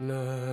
நல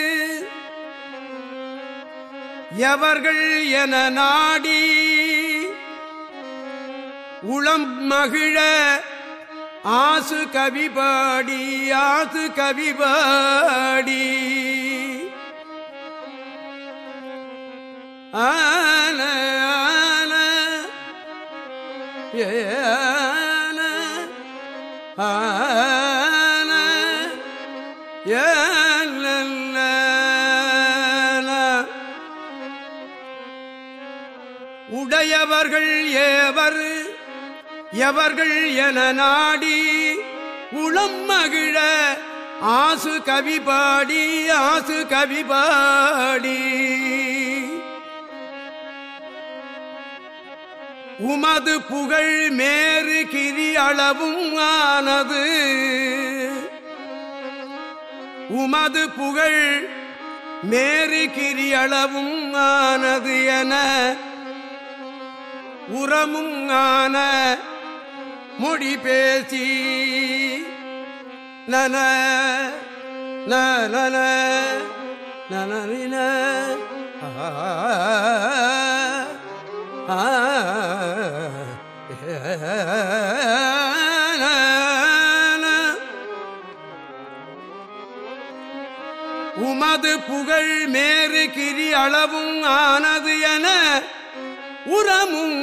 எவர்கள் என நாடி உளம் மகிழ ஆசு கவிபாடி ஆசு கவிபாடி ஆன ஆன ஏ உடையவர்கள் ஏவர் எவர்கள் என நாடி உளம் மகிழ ஆசு கவிபாடி ஆசு கவிபாடி உமது புகழ் மேறு கிரி அளவும் ஆனது. உமது புகழ் மேறு கிரி அளவும் ஆனது என உரமும் ஆன மொழி பேசி நன நன நன உமது புகழ் மேறு கிரி அளவும் ஆனது என உரமும்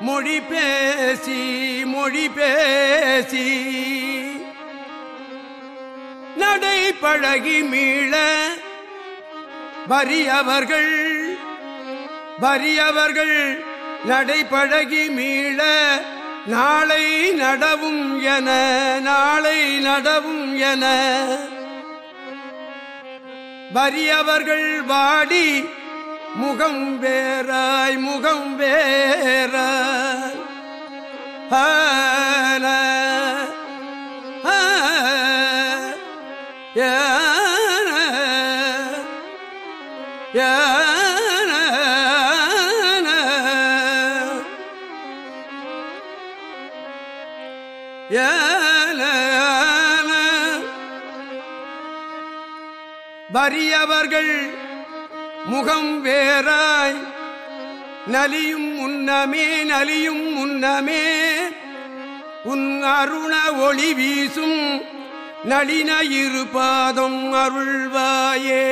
மொழி பேசி மொழி பேசி. நடை பழகி மீள வறியவர்கள் வறியவர்கள் நடைபழகி மீள நாளை நடவும் என நாளை நடவும் என. வறியவர்கள் வாடி முகம் வேறாய் முகம் வேற வறியவர்கள் முகம் வேறாய். நலியும் முன்னமே நலியும் முன்னமே உன் அருண ஒளி வீசும் நளின இருபாதம் அருள்வாயே.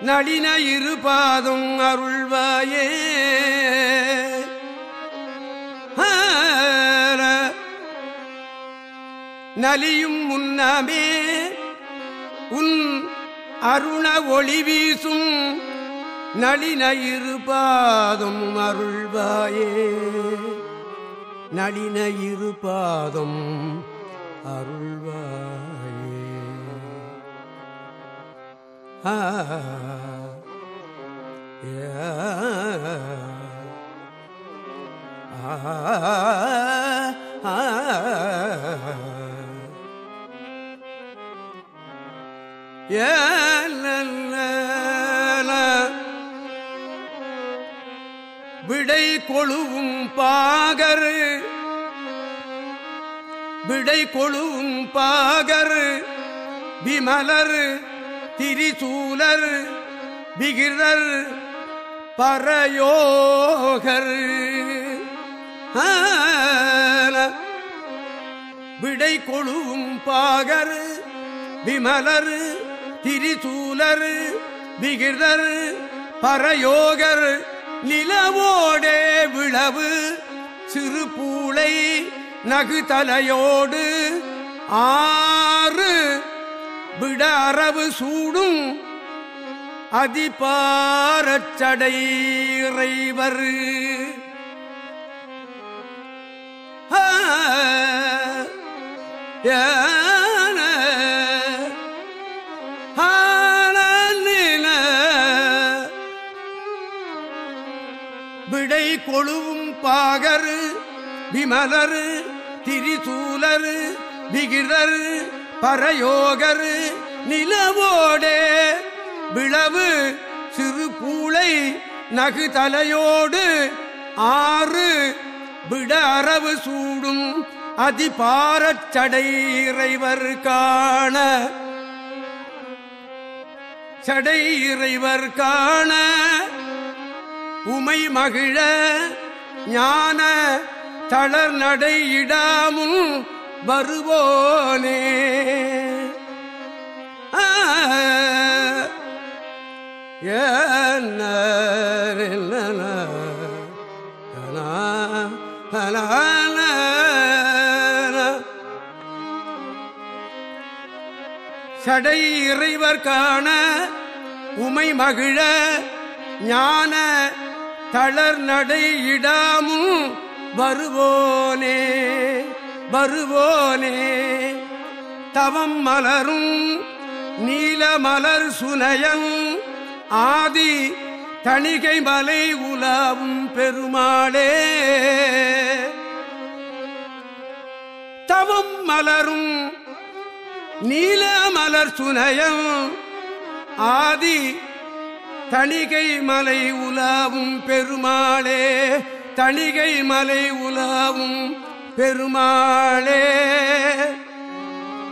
நளின இருபாதம் அருள்வாயே. நலியும் முன்னமே உன் அருண ஒளி வீசும் நளின இருபாதம் அருள்வாயே. நளின இருபாதம் அருள்வாயே. ஆ விடை கொழுவும் பாகர். விடை கொழுவும் பாகர். விமலர் திரிசூலர் விகிரர் பரயோகர். விடை கொழுவும் பாகர். விமலர் திரிசூலர் விகிரர் பரயோகர். நிலவோடே விளவு சிறு பூளை நகுதலையோடு ஆறு விட அரவு சூடும் அதிபாரச்சடை இறைவர். ஏ கொழுவும் பாகரு விமலரு திரிசூலரு விகிதர் பரயோகரு நிலவோடே விளவு சிறு பூளை நகு தலையோடு ஆறு விட அரவு சூடும் அதிபாரச் சடை இறைவர் காண. சடை இறைவர் காண. உமை மகிழ ஞான தளர் நடையிடாமும் வருவோனே. ஆ, சடை இறைவர் காண உமை மகிழ ஞான தளர் நடை இடாமும் வருவோனே வருவோனே. தவம் மலரும் நீல மலர் சுனயன் ஆதி தணிகை மலை உலாவும் பெருமாளே. தவம் மலரும் நீல மலர் சுனயம் ஆதி தணிகை மலை உலாவும் பெருமாளே தணிகை மலை உலாவும் பெருமாளே.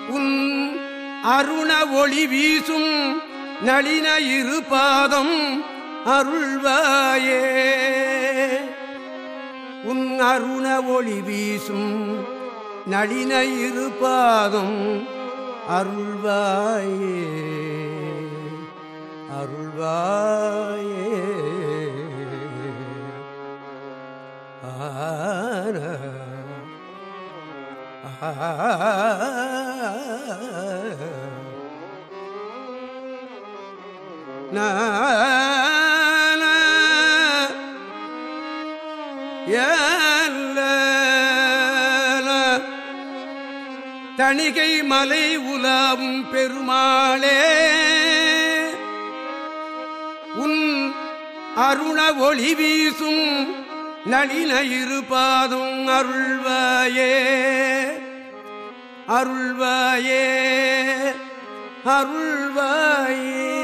உன் அருண ஒளி வீசும் நளின இரு பாதம் அருள்வாயே. உன் அருண ஒளி வீசும் நளின இரு பாதம் அருள்வாயே. அருள்வாயே. ஆன தணிகை மலை உலாவும் பெருமாளே. அருண ஒளி வீசும் நளின இருபாதும் அருள்வாயே. அருள்வாயே. அருள்வாயே.